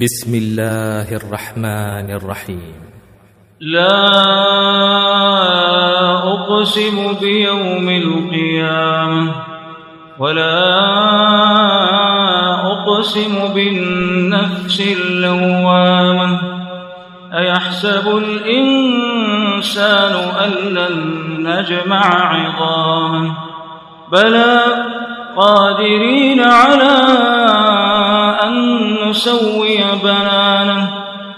بسم الله الرحمن الرحيم. لا أقسم بيوم القيامة ولا أقسم بالنفس اللوامة. أيحسب الإنسان أن لن نجمع عظامه؟ بلى قادرين على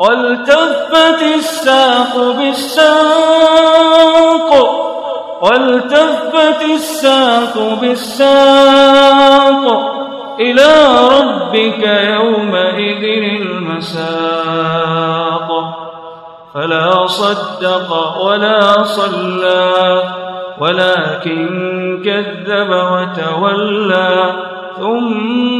والتفت الساق بالساق والتفت الساق بالساق إلى ربك يومئذ المساق. فلا صدق ولا صلى ولكن كذب وتولى ثم